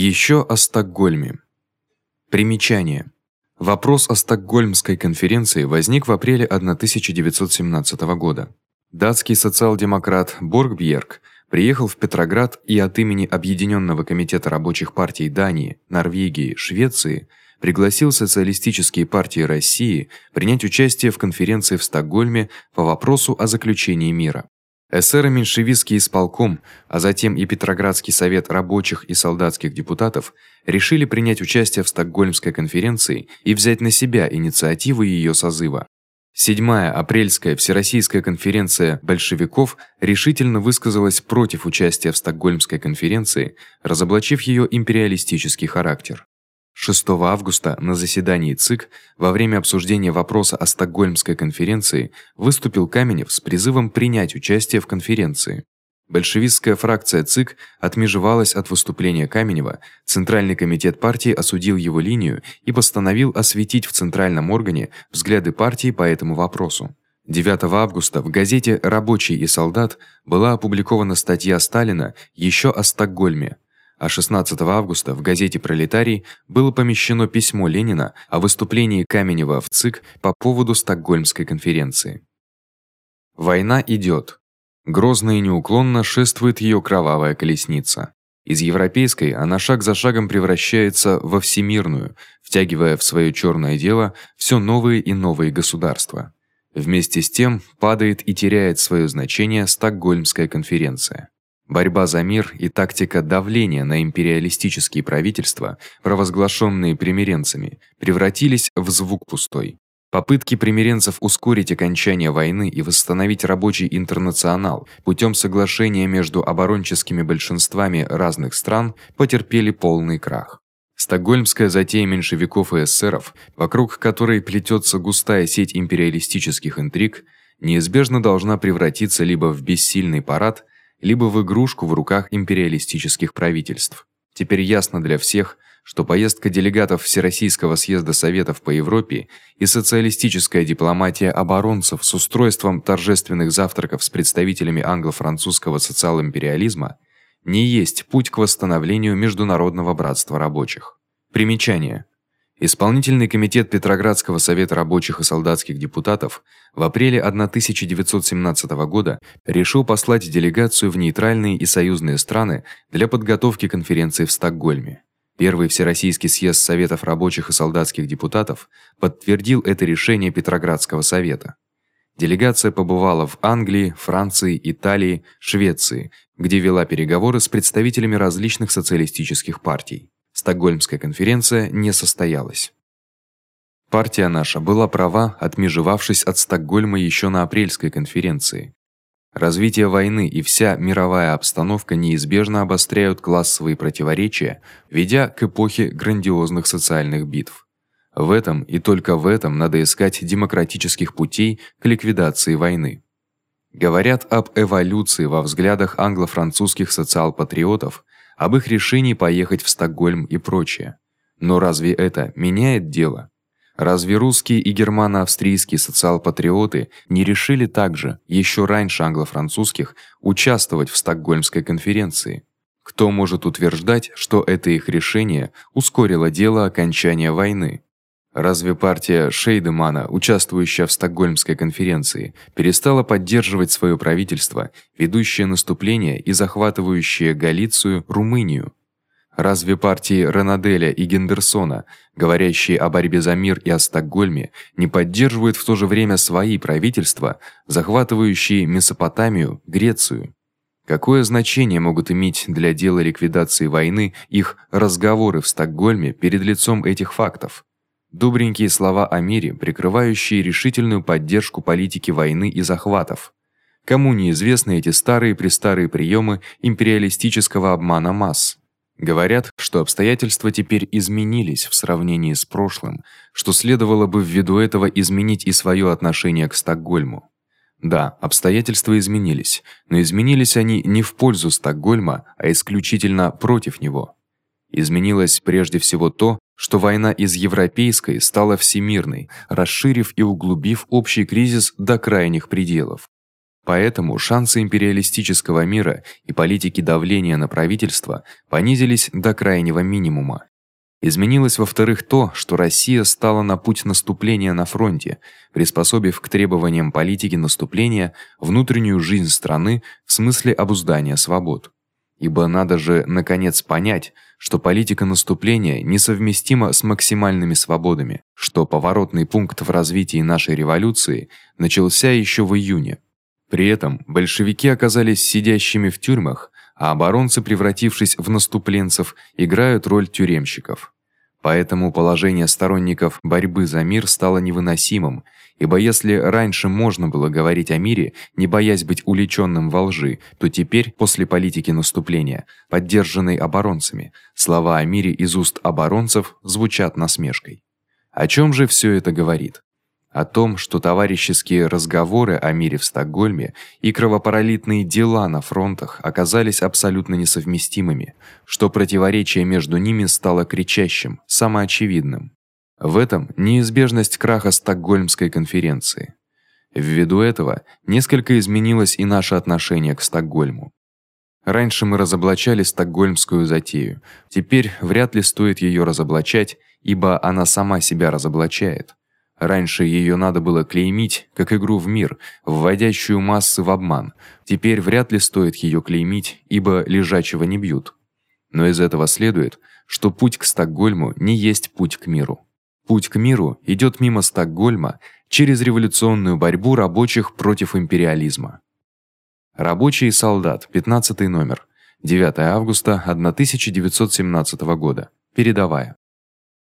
Еще о Стокгольме. Примечание. Вопрос о Стокгольмской конференции возник в апреле 1917 года. Датский социал-демократ Боргбьерк приехал в Петроград и от имени Объединенного комитета рабочих партий Дании, Норвегии, Швеции пригласил социалистические партии России принять участие в конференции в Стокгольме по вопросу о заключении мира. Эсеро-меньшевистский исполком, а затем и Петроградский совет рабочих и солдатских депутатов решили принять участие в Стокгольмской конференции и взять на себя инициативу её созыва. Седьмая апрельская всероссийская конференция большевиков решительно высказалась против участия в Стокгольмской конференции, разоблачив её империалистический характер. 6 августа на заседании ЦИК во время обсуждения вопроса о Стокгольмской конференции выступил Каменев с призывом принять участие в конференции. Большевистская фракция ЦИК отмежевалась от выступления Каменева. Центральный комитет партии осудил его линию и постановил осветить в центральном органе взгляды партии по этому вопросу. 9 августа в газете Рабочий и солдат была опубликована статья Сталина ещё о Стокгольме а 16 августа в газете Пролетарий было помещено письмо Ленина о выступлении Каменева в ЦИК по поводу Стокгольмской конференции. Война идёт. Грозно и неуклонно шествует её кровавая колесница. Из европейской она шаг за шагом превращается во всемирную, втягивая в своё чёрное дело всё новые и новые государства. Вместе с тем падает и теряет своё значение Стокгольмская конференция. Борьба за мир и тактика давления на империалистические правительства, провозглашенные примиренцами, превратились в звук пустой. Попытки примиренцев ускорить окончание войны и восстановить рабочий интернационал путём соглашения между оборонческими большинствами разных стран потерпели полный крах. Стокгольмская затея меньшевиков и эсеров, вокруг которой плетётся густая сеть империалистических интриг, неизбежно должна превратиться либо в бессильный парад, либо в игрушку в руках империалистических правительств. Теперь ясно для всех, что поездка делегатов Всероссийского съезда советов по Европе и социалистическая дипломатия оборонцев с устройством торжественных завтраков с представителями англо-французского социал-империализма не есть путь к восстановлению международного братства рабочих. Примечание: Исполнительный комитет Петроградского совета рабочих и солдатских депутатов в апреле 1917 года решил послать делегацию в нейтральные и союзные страны для подготовки конференции в Стокгольме. Первый всероссийский съезд советов рабочих и солдатских депутатов подтвердил это решение Петроградского совета. Делегация побывала в Англии, Франции, Италии, Швеции, где вела переговоры с представителями различных социалистических партий. Стокгольмская конференция не состоялась. Партия наша была права, отмежевавшись от Стокгольма ещё на апрельской конференции. Развитие войны и вся мировая обстановка неизбежно обостряют классовые противоречия, ведя к эпохе грандиозных социальных битв. В этом и только в этом надо искать демократических путей к ликвидации войны. Говорят об эволюции во взглядах англо-французских социал-патриотов, об их решении поехать в Стокгольм и прочее. Но разве это меняет дело? Разве русские и германо-австрийские социал-патриоты не решили также, ещё раньше англо-французских, участвовать в Стокгольмской конференции? Кто может утверждать, что это их решение ускорило дело окончания войны? Разве партия Шейдемана, участвующая в Стокгольмской конференции, перестала поддерживать своё правительство, ведущее наступление и захватывающее Галицию, Румынию? Разве партии Ренаделя и Гендерсона, говорящие о борьбе за мир и о Стокгольме, не поддерживают в то же время свои правительства, захватывающие Месопотамию, Грецию? Какое значение могут иметь для дела ликвидации войны их разговоры в Стокгольме перед лицом этих фактов? Добренькие слова о мире, прикрывающие решительную поддержку политики войны и захватов. Кому неизвестны эти старые-престарые приёмы империалистического обмана масс? Говорят, что обстоятельства теперь изменились в сравнении с прошлым, что следовало бы ввиду этого изменить и своё отношение к Стокгольму. Да, обстоятельства изменились, но изменились они не в пользу Стокгольма, а исключительно против него. Изменилось прежде всего то, что война из европейской стала всемирной, расширив и углубив общий кризис до крайних пределов. Поэтому шансы империалистического мира и политики давления на правительство понизились до крайнего минимума. Изменилось во-вторых то, что Россия стала на путь наступления на фронте, приспособив к требованиям политики наступления внутреннюю жизнь страны в смысле обуздания свобод. Ибо надо же наконец понять, что политика наступления несовместима с максимальными свободами, что поворотный пункт в развитии нашей революции начался ещё в июне. При этом большевики оказались сидящими в тюрьмах, а оборонцы, превратившись в наступленцев, играют роль тюремщиков. Поэтому положение сторонников борьбы за мир стало невыносимым, ибо если раньше можно было говорить о мире, не боясь быть уличённым во лжи, то теперь, после политики наступления, поддержанной оборонцами, слова о мире из уст оборонцев звучат насмешкой. О чём же всё это говорит? О том, что товарищеские разговоры о мире в Стокгольме и кровопролитные дела на фронтах оказались абсолютно несовместимыми, что противоречие между ними стало кричащим, самоочевидным. В этом неизбежность краха Стокгольмской конференции. Ввиду этого несколько изменилось и наше отношение к Стокгольму. Раньше мы разоблачали стокгольмскую затею. Теперь вряд ли стоит её разоблачать, ибо она сама себя разоблачает. Раньше её надо было клеймить как игру в мир, вводящую массы в обман. Теперь вряд ли стоит её клеймить, ибо лежачего не бьют. Но из этого следует, что путь к Стокгольму не есть путь к миру. Путь к миру идёт мимо Стокгольма через революционную борьбу рабочих против империализма. Рабочий солдат, 15 номер. 9 августа 1917 года. Передавая